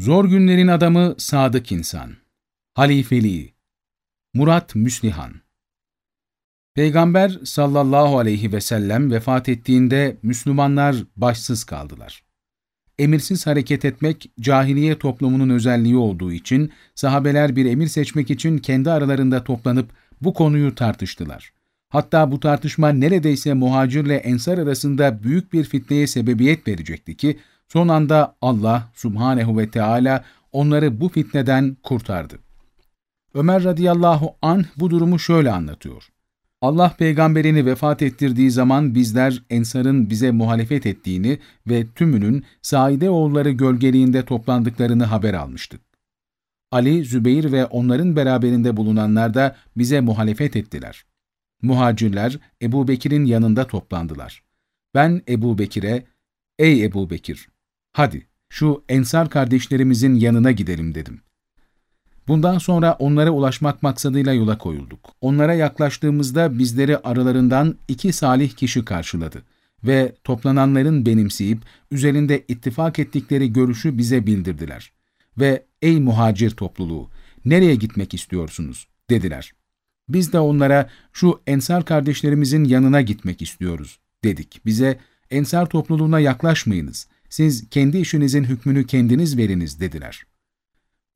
Zor günlerin adamı sadık insan. Halifeliği. Murat Müslihan. Peygamber sallallahu aleyhi ve sellem vefat ettiğinde Müslümanlar başsız kaldılar. Emirsiz hareket etmek cahiliye toplumunun özelliği olduğu için sahabeler bir emir seçmek için kendi aralarında toplanıp bu konuyu tartıştılar. Hatta bu tartışma neredeyse muhacirle ensar arasında büyük bir fitneye sebebiyet verecekti ki son anda Allah subhanehu ve Teala onları bu fitneden kurtardı. Ömer radıyallahu anh bu durumu şöyle anlatıyor. Allah peygamberini vefat ettirdiği zaman bizler Ensar'ın bize muhalefet ettiğini ve tümünün Saide oğulları gölgeliğinde toplandıklarını haber almıştık. Ali, Zübeyir ve onların beraberinde bulunanlar da bize muhalefet ettiler. Muhacirler Ebu Bekir'in yanında toplandılar. Ben Ebu Bekir'e, ''Ey Ebu Bekir, hadi şu Ensar kardeşlerimizin yanına gidelim.'' dedim. Bundan sonra onlara ulaşmak maksadıyla yola koyulduk. Onlara yaklaştığımızda bizleri aralarından iki salih kişi karşıladı ve toplananların benimseyip üzerinde ittifak ettikleri görüşü bize bildirdiler. Ve ''Ey muhacir topluluğu, nereye gitmek istiyorsunuz?'' dediler. Biz de onlara şu Ensar kardeşlerimizin yanına gitmek istiyoruz dedik. Bize Ensar topluluğuna yaklaşmayınız, siz kendi işinizin hükmünü kendiniz veriniz dediler.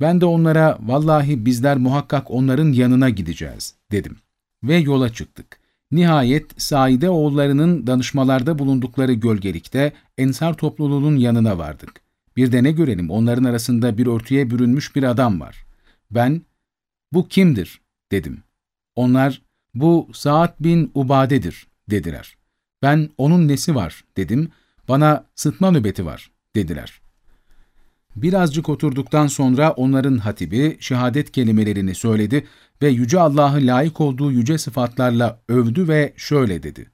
Ben de onlara vallahi bizler muhakkak onların yanına gideceğiz dedim. Ve yola çıktık. Nihayet Saide oğullarının danışmalarda bulundukları gölgelikte Ensar topluluğunun yanına vardık. Bir de ne görelim onların arasında bir örtüye bürünmüş bir adam var. Ben, bu kimdir dedim. Onlar, bu Saad bin Ubade'dir dediler. Ben, onun nesi var dedim. Bana sıtma nöbeti var dediler. Birazcık oturduktan sonra onların hatibi şehadet kelimelerini söyledi ve Yüce Allah'ı layık olduğu yüce sıfatlarla övdü ve şöyle dedi.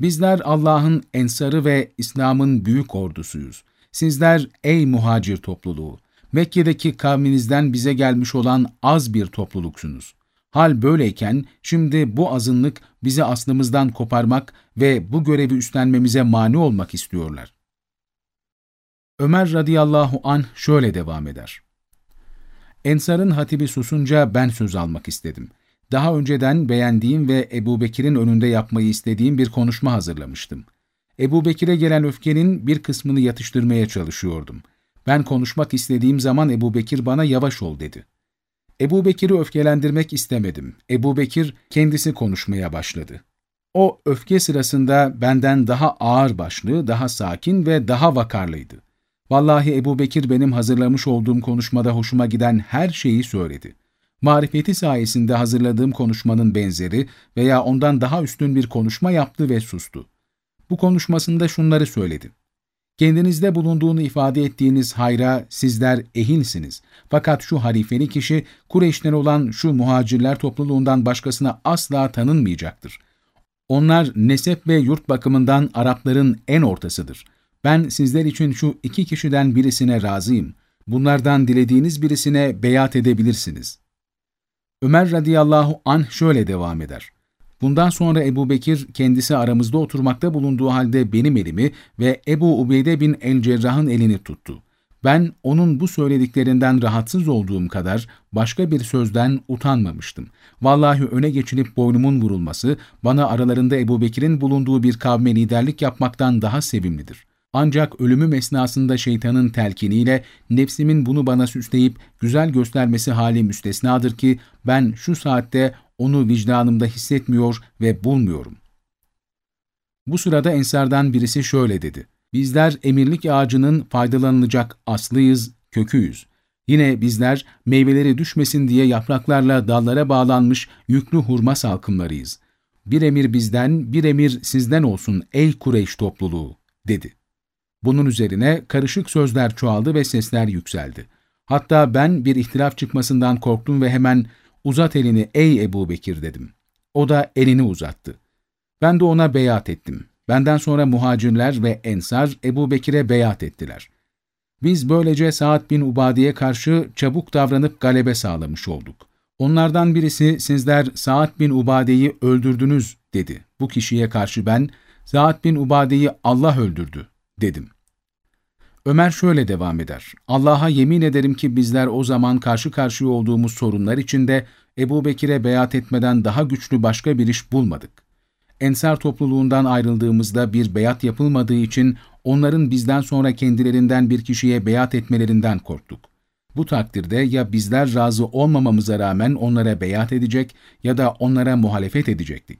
Bizler Allah'ın ensarı ve İslam'ın büyük ordusuyuz. Sizler ey muhacir topluluğu, Mekke'deki kavminizden bize gelmiş olan az bir topluluksunuz. Hal böyleyken şimdi bu azınlık bizi aslımızdan koparmak ve bu görevi üstlenmemize mani olmak istiyorlar. Ömer radıyallahu anh şöyle devam eder. Ensar'ın hatibi susunca ben söz almak istedim. Daha önceden beğendiğim ve Ebu Bekir'in önünde yapmayı istediğim bir konuşma hazırlamıştım. Ebu Bekir'e gelen öfkenin bir kısmını yatıştırmaya çalışıyordum. Ben konuşmak istediğim zaman Ebu Bekir bana yavaş ol dedi. Ebu Bekir'i öfkelendirmek istemedim. Ebu Bekir kendisi konuşmaya başladı. O öfke sırasında benden daha ağır başlı, daha sakin ve daha vakarlıydı. Vallahi Ebu Bekir benim hazırlamış olduğum konuşmada hoşuma giden her şeyi söyledi. Marifeti sayesinde hazırladığım konuşmanın benzeri veya ondan daha üstün bir konuşma yaptı ve sustu. Bu konuşmasında şunları söyledi. Kendinizde bulunduğunu ifade ettiğiniz hayra sizler ehilsiniz. Fakat şu harifeli kişi Kureyş'ten olan şu muhacirler topluluğundan başkasına asla tanınmayacaktır. Onlar nesep ve yurt bakımından Arapların en ortasıdır. Ben sizler için şu iki kişiden birisine razıyım. Bunlardan dilediğiniz birisine beyat edebilirsiniz. Ömer radıyallahu anh şöyle devam eder. Bundan sonra Ebu Bekir kendisi aramızda oturmakta bulunduğu halde benim elimi ve Ebu Ubeyde bin el-Cerrah'ın elini tuttu. Ben onun bu söylediklerinden rahatsız olduğum kadar başka bir sözden utanmamıştım. Vallahi öne geçilip boynumun vurulması bana aralarında Ebu Bekir'in bulunduğu bir kavme liderlik yapmaktan daha sevimlidir. Ancak ölümüm esnasında şeytanın telkiniyle nefsimin bunu bana süsleyip güzel göstermesi hali müstesnadır ki ben şu saatte onu vicdanımda hissetmiyor ve bulmuyorum. Bu sırada ensardan birisi şöyle dedi. Bizler emirlik ağacının faydalanılacak aslıyız, köküyüz. Yine bizler meyveleri düşmesin diye yapraklarla dallara bağlanmış yüklü hurma salkımlarıyız. Bir emir bizden, bir emir sizden olsun ey Kureyş topluluğu, dedi. Bunun üzerine karışık sözler çoğaldı ve sesler yükseldi. Hatta ben bir ihtilaf çıkmasından korktum ve hemen uzat elini ey Ebu Bekir dedim. O da elini uzattı. Ben de ona beyat ettim. Benden sonra muhacirler ve ensar Ebu Bekir'e beyat ettiler. Biz böylece Saad bin Ubadi'ye karşı çabuk davranıp galebe sağlamış olduk. Onlardan birisi sizler Saad bin Ubade'yi öldürdünüz dedi. Bu kişiye karşı ben Saad bin Ubade'yi Allah öldürdü dedim. Ömer şöyle devam eder. Allah'a yemin ederim ki bizler o zaman karşı karşıya olduğumuz sorunlar içinde Ebu Bekir'e beyat etmeden daha güçlü başka bir iş bulmadık. Ensar topluluğundan ayrıldığımızda bir beyat yapılmadığı için onların bizden sonra kendilerinden bir kişiye beyat etmelerinden korktuk. Bu takdirde ya bizler razı olmamamıza rağmen onlara beyat edecek ya da onlara muhalefet edecektik.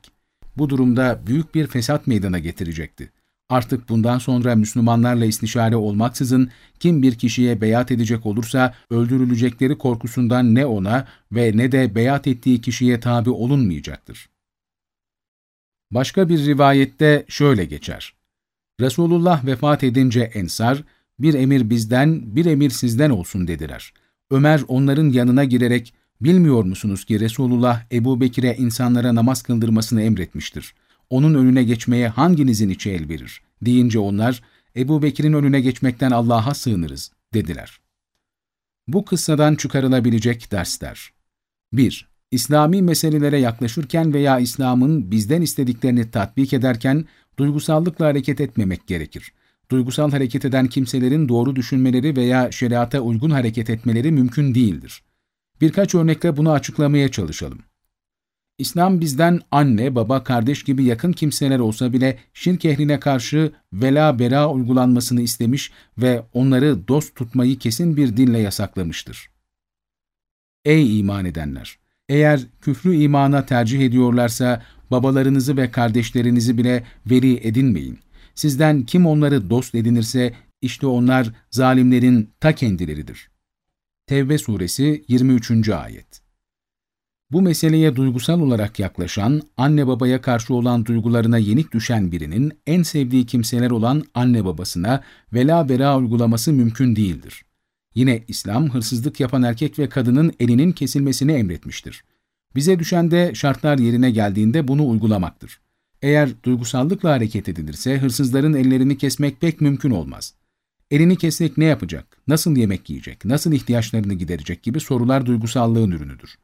Bu durumda büyük bir fesat meydana getirecekti. Artık bundan sonra Müslümanlarla istişare olmaksızın kim bir kişiye beyat edecek olursa öldürülecekleri korkusundan ne ona ve ne de beyat ettiği kişiye tabi olunmayacaktır. Başka bir rivayette şöyle geçer. Resulullah vefat edince Ensar, bir emir bizden, bir emir sizden olsun dediler. Ömer onların yanına girerek, bilmiyor musunuz ki Resulullah Ebu Bekir'e insanlara namaz kıldırmasını emretmiştir. Onun önüne geçmeye hanginizin içi el verir? Deyince onlar, Ebu Bekir'in önüne geçmekten Allah'a sığınırız, dediler. Bu kıssadan çıkarılabilecek dersler 1. İslami meselelere yaklaşırken veya İslam'ın bizden istediklerini tatbik ederken duygusallıkla hareket etmemek gerekir. Duygusal hareket eden kimselerin doğru düşünmeleri veya şeriata uygun hareket etmeleri mümkün değildir. Birkaç örnekle bunu açıklamaya çalışalım. İslam bizden anne, baba, kardeş gibi yakın kimseler olsa bile şirk ehline karşı vela bera uygulanmasını istemiş ve onları dost tutmayı kesin bir dille yasaklamıştır. Ey iman edenler! Eğer küfrü imana tercih ediyorlarsa babalarınızı ve kardeşlerinizi bile veli edinmeyin. Sizden kim onları dost edinirse işte onlar zalimlerin ta kendileridir. Tevbe suresi 23. ayet Bu meseleye duygusal olarak yaklaşan, anne babaya karşı olan duygularına yenik düşen birinin en sevdiği kimseler olan anne babasına vela bera uygulaması mümkün değildir. Yine İslam hırsızlık yapan erkek ve kadının elinin kesilmesini emretmiştir. Bize düşen de şartlar yerine geldiğinde bunu uygulamaktır. Eğer duygusallıkla hareket edilirse hırsızların ellerini kesmek pek mümkün olmaz. Elini kesmek ne yapacak, nasıl yemek yiyecek, nasıl ihtiyaçlarını giderecek gibi sorular duygusallığın ürünüdür.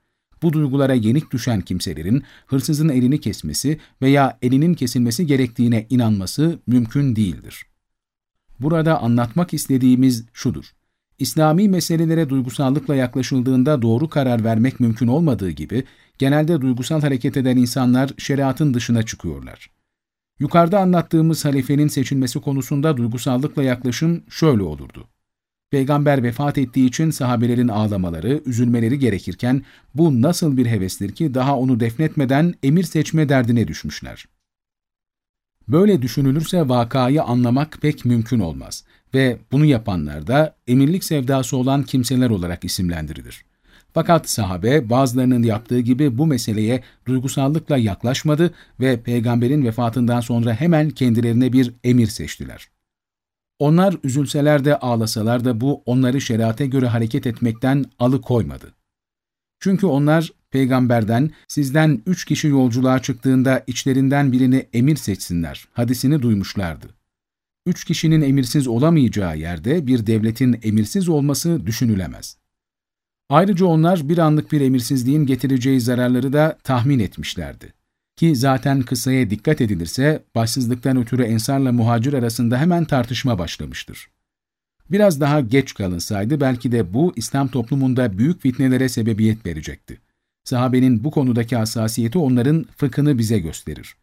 Bu duygulara yenik düşen kimselerin hırsızın elini kesmesi veya elinin kesilmesi gerektiğine inanması mümkün değildir. Burada anlatmak istediğimiz şudur. İslami meselelere duygusallıkla yaklaşıldığında doğru karar vermek mümkün olmadığı gibi, genelde duygusal hareket eden insanlar şeriatın dışına çıkıyorlar. Yukarıda anlattığımız halifenin seçilmesi konusunda duygusallıkla yaklaşım şöyle olurdu. Peygamber vefat ettiği için sahabelerin ağlamaları, üzülmeleri gerekirken bu nasıl bir hevestir ki daha onu defnetmeden emir seçme derdine düşmüşler. Böyle düşünülürse vakayı anlamak pek mümkün olmaz ve bunu yapanlar da emirlik sevdası olan kimseler olarak isimlendirilir. Fakat sahabe bazılarının yaptığı gibi bu meseleye duygusallıkla yaklaşmadı ve peygamberin vefatından sonra hemen kendilerine bir emir seçtiler. Onlar üzülseler de ağlasalar da bu onları şeriate göre hareket etmekten alıkoymadı. Çünkü onlar peygamberden sizden üç kişi yolculuğa çıktığında içlerinden birini emir seçsinler hadisini duymuşlardı. Üç kişinin emirsiz olamayacağı yerde bir devletin emirsiz olması düşünülemez. Ayrıca onlar bir anlık bir emirsizliğin getireceği zararları da tahmin etmişlerdi. Ki zaten kısaya dikkat edilirse başsızlıktan ötürü ensarla muhacir arasında hemen tartışma başlamıştır. Biraz daha geç kalınsaydı belki de bu İslam toplumunda büyük fitnelere sebebiyet verecekti. Sahabenin bu konudaki hassasiyeti onların fıkhını bize gösterir.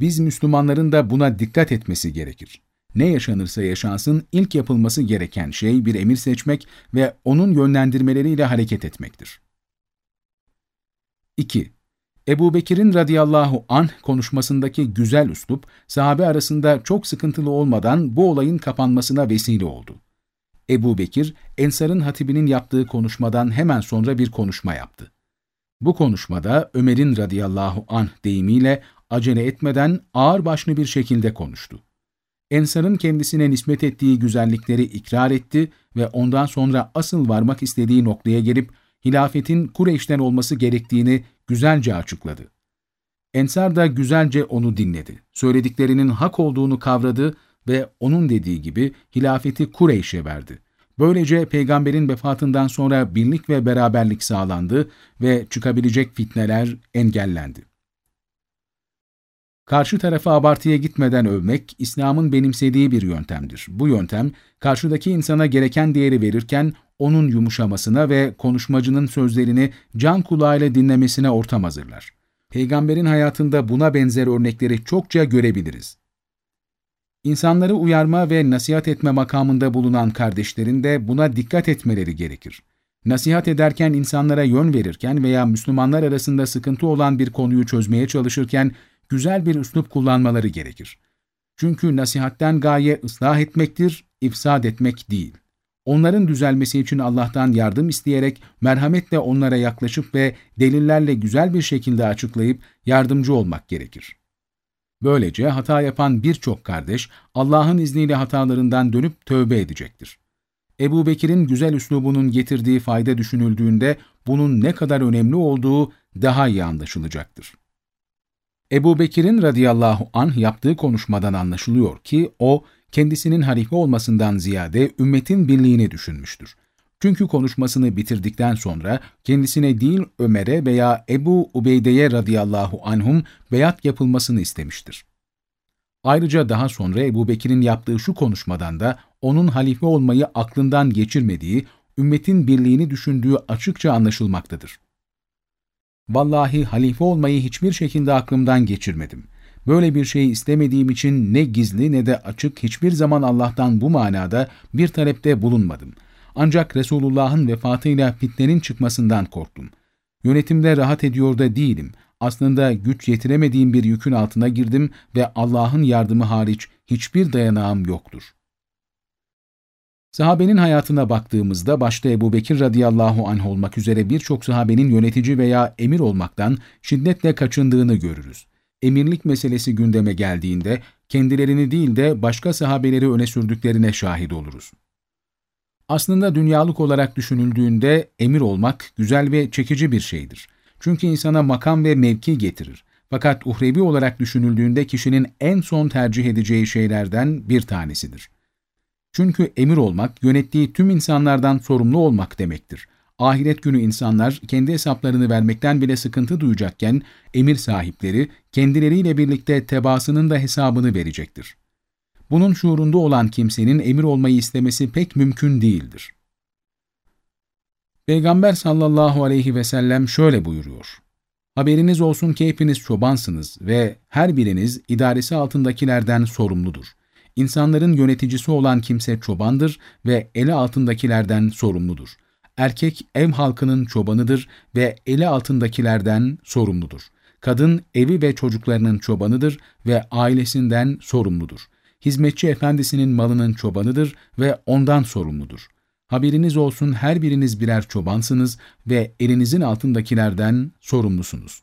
Biz Müslümanların da buna dikkat etmesi gerekir. Ne yaşanırsa yaşansın ilk yapılması gereken şey bir emir seçmek ve onun yönlendirmeleriyle hareket etmektir. 2. Ebu Bekir'in radıyallahu anh konuşmasındaki güzel üslup, sahabe arasında çok sıkıntılı olmadan bu olayın kapanmasına vesile oldu. Ebu Bekir, Ensar'ın hatibinin yaptığı konuşmadan hemen sonra bir konuşma yaptı. Bu konuşmada Ömer'in radıyallahu anh deyimiyle acele etmeden ağır başlı bir şekilde konuştu. Ensar'ın kendisine nispet ettiği güzellikleri ikrar etti ve ondan sonra asıl varmak istediği noktaya gelip hilafetin Kureyş'ten olması gerektiğini güzelce açıkladı. Ensar da güzelce onu dinledi. Söylediklerinin hak olduğunu kavradı ve onun dediği gibi hilafeti Kureyş'e verdi. Böylece peygamberin vefatından sonra birlik ve beraberlik sağlandı ve çıkabilecek fitneler engellendi. Karşı tarafı abartıya gitmeden övmek, İslam'ın benimsediği bir yöntemdir. Bu yöntem, karşıdaki insana gereken değeri verirken, onun yumuşamasına ve konuşmacının sözlerini can kulağıyla dinlemesine ortam hazırlar. Peygamberin hayatında buna benzer örnekleri çokça görebiliriz. İnsanları uyarma ve nasihat etme makamında bulunan kardeşlerin de buna dikkat etmeleri gerekir. Nasihat ederken insanlara yön verirken veya Müslümanlar arasında sıkıntı olan bir konuyu çözmeye çalışırken güzel bir üslup kullanmaları gerekir. Çünkü nasihatten gaye ıslah etmektir, ifsad etmek değil. Onların düzelmesi için Allah'tan yardım isteyerek merhametle onlara yaklaşıp ve delillerle güzel bir şekilde açıklayıp yardımcı olmak gerekir. Böylece hata yapan birçok kardeş Allah'ın izniyle hatalarından dönüp tövbe edecektir. Ebu Bekir'in güzel üslubunun getirdiği fayda düşünüldüğünde bunun ne kadar önemli olduğu daha iyi anlaşılacaktır. Ebu Bekir'in radıyallahu anh yaptığı konuşmadan anlaşılıyor ki o kendisinin halife olmasından ziyade ümmetin birliğini düşünmüştür. Çünkü konuşmasını bitirdikten sonra kendisine değil Ömer'e veya Ebu Ubeyde'ye radıyallahu anhum beyat yapılmasını istemiştir. Ayrıca daha sonra Ebu Bekir'in yaptığı şu konuşmadan da onun halife olmayı aklından geçirmediği, ümmetin birliğini düşündüğü açıkça anlaşılmaktadır. Vallahi halife olmayı hiçbir şekilde aklımdan geçirmedim. Böyle bir şeyi istemediğim için ne gizli ne de açık hiçbir zaman Allah'tan bu manada bir talepte bulunmadım. Ancak Resulullah'ın vefatıyla fitnenin çıkmasından korktum. Yönetimde rahat ediyor da değilim. Aslında güç yetiremediğim bir yükün altına girdim ve Allah'ın yardımı hariç hiçbir dayanağım yoktur. Sahabenin hayatına baktığımızda başta Ebu Bekir radıyallahu anh olmak üzere birçok sahabenin yönetici veya emir olmaktan şiddetle kaçındığını görürüz. Emirlik meselesi gündeme geldiğinde kendilerini değil de başka sahabeleri öne sürdüklerine şahit oluruz. Aslında dünyalık olarak düşünüldüğünde emir olmak güzel ve çekici bir şeydir. Çünkü insana makam ve mevki getirir. Fakat uhrevi olarak düşünüldüğünde kişinin en son tercih edeceği şeylerden bir tanesidir. Çünkü emir olmak, yönettiği tüm insanlardan sorumlu olmak demektir. Ahiret günü insanlar kendi hesaplarını vermekten bile sıkıntı duyacakken, emir sahipleri kendileriyle birlikte tebaasının da hesabını verecektir. Bunun şuurunda olan kimsenin emir olmayı istemesi pek mümkün değildir. Peygamber sallallahu aleyhi ve sellem şöyle buyuruyor. Haberiniz olsun ki çobansınız ve her biriniz idaresi altındakilerden sorumludur. İnsanların yöneticisi olan kimse çobandır ve eli altındakilerden sorumludur. Erkek ev halkının çobanıdır ve eli altındakilerden sorumludur. Kadın evi ve çocuklarının çobanıdır ve ailesinden sorumludur. Hizmetçi efendisinin malının çobanıdır ve ondan sorumludur. Haberiniz olsun her biriniz birer çobansınız ve elinizin altındakilerden sorumlusunuz.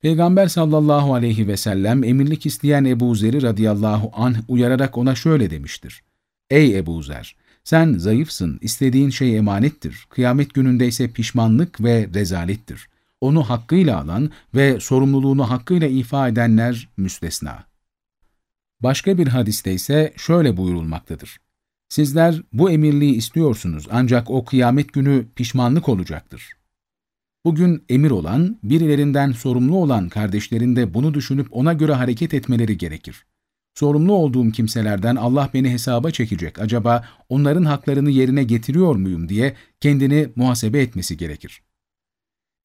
Peygamber sallallahu aleyhi ve sellem emirlik isteyen Ebu Zer'i radıyallahu anh uyararak ona şöyle demiştir. Ey Ebu Zer! Sen zayıfsın, istediğin şey emanettir. Kıyamet gününde ise pişmanlık ve rezalettir. Onu hakkıyla alan ve sorumluluğunu hakkıyla ifa edenler müstesna. Başka bir hadiste ise şöyle buyurulmaktadır. Sizler bu emirliği istiyorsunuz ancak o kıyamet günü pişmanlık olacaktır. Bugün emir olan, birilerinden sorumlu olan kardeşlerin de bunu düşünüp ona göre hareket etmeleri gerekir. Sorumlu olduğum kimselerden Allah beni hesaba çekecek, acaba onların haklarını yerine getiriyor muyum diye kendini muhasebe etmesi gerekir.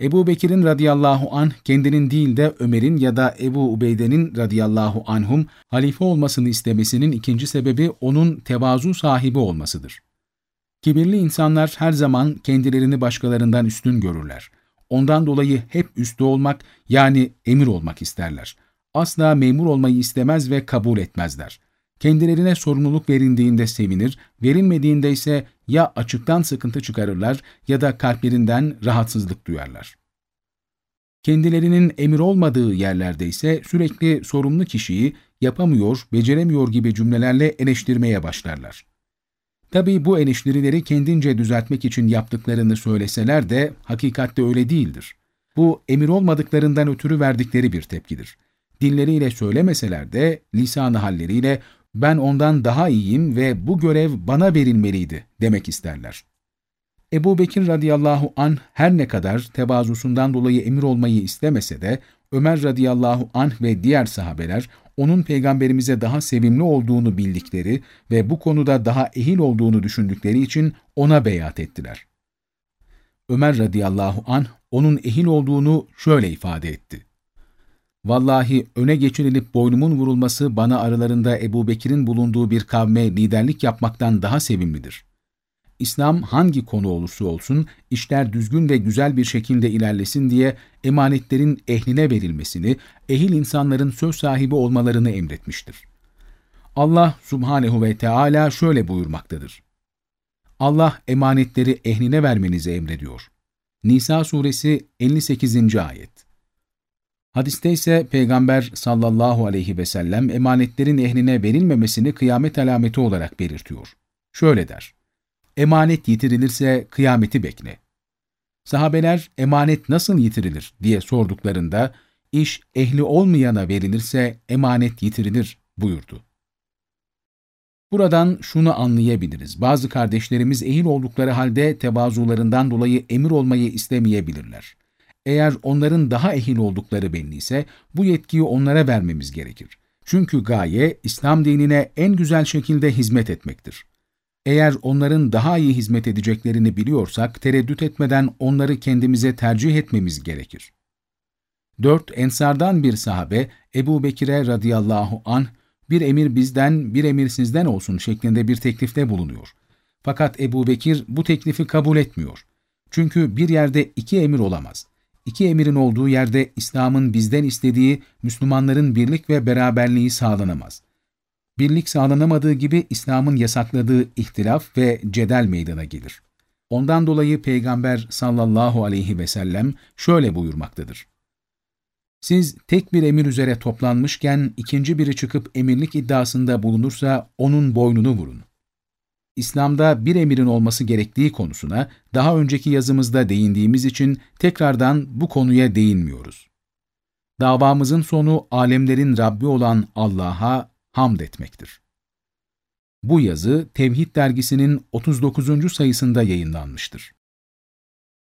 Ebu Bekir'in radıyallahu anh kendinin değil de Ömer'in ya da Ebu Ubeyde'nin radıyallahu anhum halife olmasını istemesinin ikinci sebebi onun tevazu sahibi olmasıdır. Kibirli insanlar her zaman kendilerini başkalarından üstün görürler. Ondan dolayı hep üstü olmak yani emir olmak isterler. Asla memur olmayı istemez ve kabul etmezler. Kendilerine sorumluluk verildiğinde sevinir, verilmediğinde ise ya açıktan sıkıntı çıkarırlar ya da kalplerinden rahatsızlık duyarlar. Kendilerinin emir olmadığı yerlerde ise sürekli sorumlu kişiyi yapamıyor, beceremiyor gibi cümlelerle eleştirmeye başlarlar. Tabii bu eleştirileri kendince düzeltmek için yaptıklarını söyleseler de hakikatte öyle değildir. Bu emir olmadıklarından ötürü verdikleri bir tepkidir. Dilleriyle söylemeseler de lisan halleriyle ben ondan daha iyiyim ve bu görev bana verilmeliydi demek isterler. Ebu Bekir radıyallahu an her ne kadar tevazusundan dolayı emir olmayı istemese de Ömer radıyallahu anh ve diğer sahabeler, onun peygamberimize daha sevimli olduğunu bildikleri ve bu konuda daha ehil olduğunu düşündükleri için ona beyat ettiler. Ömer radıyallahu anh, onun ehil olduğunu şöyle ifade etti. Vallahi öne geçirilip boynumun vurulması bana aralarında Ebu Bekir'in bulunduğu bir kavme liderlik yapmaktan daha sevimlidir. İslam hangi konu olursa olsun işler düzgün ve güzel bir şekilde ilerlesin diye emanetlerin ehline verilmesini, ehil insanların söz sahibi olmalarını emretmiştir. Allah subhanehu ve Teala şöyle buyurmaktadır. Allah emanetleri ehline vermenizi emrediyor. Nisa suresi 58. ayet. Hadiste ise Peygamber sallallahu aleyhi ve sellem emanetlerin ehline verilmemesini kıyamet alameti olarak belirtiyor. Şöyle der, emanet yitirilirse kıyameti bekle. Sahabeler emanet nasıl yitirilir diye sorduklarında, iş ehli olmayana verilirse emanet yitirilir buyurdu. Buradan şunu anlayabiliriz. Bazı kardeşlerimiz ehil oldukları halde tevazularından dolayı emir olmayı istemeyebilirler. Eğer onların daha ehil oldukları belliyse bu yetkiyi onlara vermemiz gerekir. Çünkü gaye İslam dinine en güzel şekilde hizmet etmektir. Eğer onların daha iyi hizmet edeceklerini biliyorsak tereddüt etmeden onları kendimize tercih etmemiz gerekir. 4. Ensardan bir sahabe Ebu Bekir'e radıyallahu anh bir emir bizden, bir emir sizden olsun şeklinde bir teklifte bulunuyor. Fakat Ebu Bekir bu teklifi kabul etmiyor. Çünkü bir yerde iki emir olamaz. İki emirin olduğu yerde İslam'ın bizden istediği Müslümanların birlik ve beraberliği sağlanamaz. Birlik sağlanamadığı gibi İslam'ın yasakladığı ihtilaf ve cedel meydana gelir. Ondan dolayı Peygamber sallallahu aleyhi ve sellem şöyle buyurmaktadır. Siz tek bir emir üzere toplanmışken ikinci biri çıkıp emirlik iddiasında bulunursa onun boynunu vurun. İslam'da bir emirin olması gerektiği konusuna daha önceki yazımızda değindiğimiz için tekrardan bu konuya değinmiyoruz. Davamızın sonu alemlerin Rabbi olan Allah'a hamd etmektir. Bu yazı Tevhid dergisinin 39. sayısında yayınlanmıştır.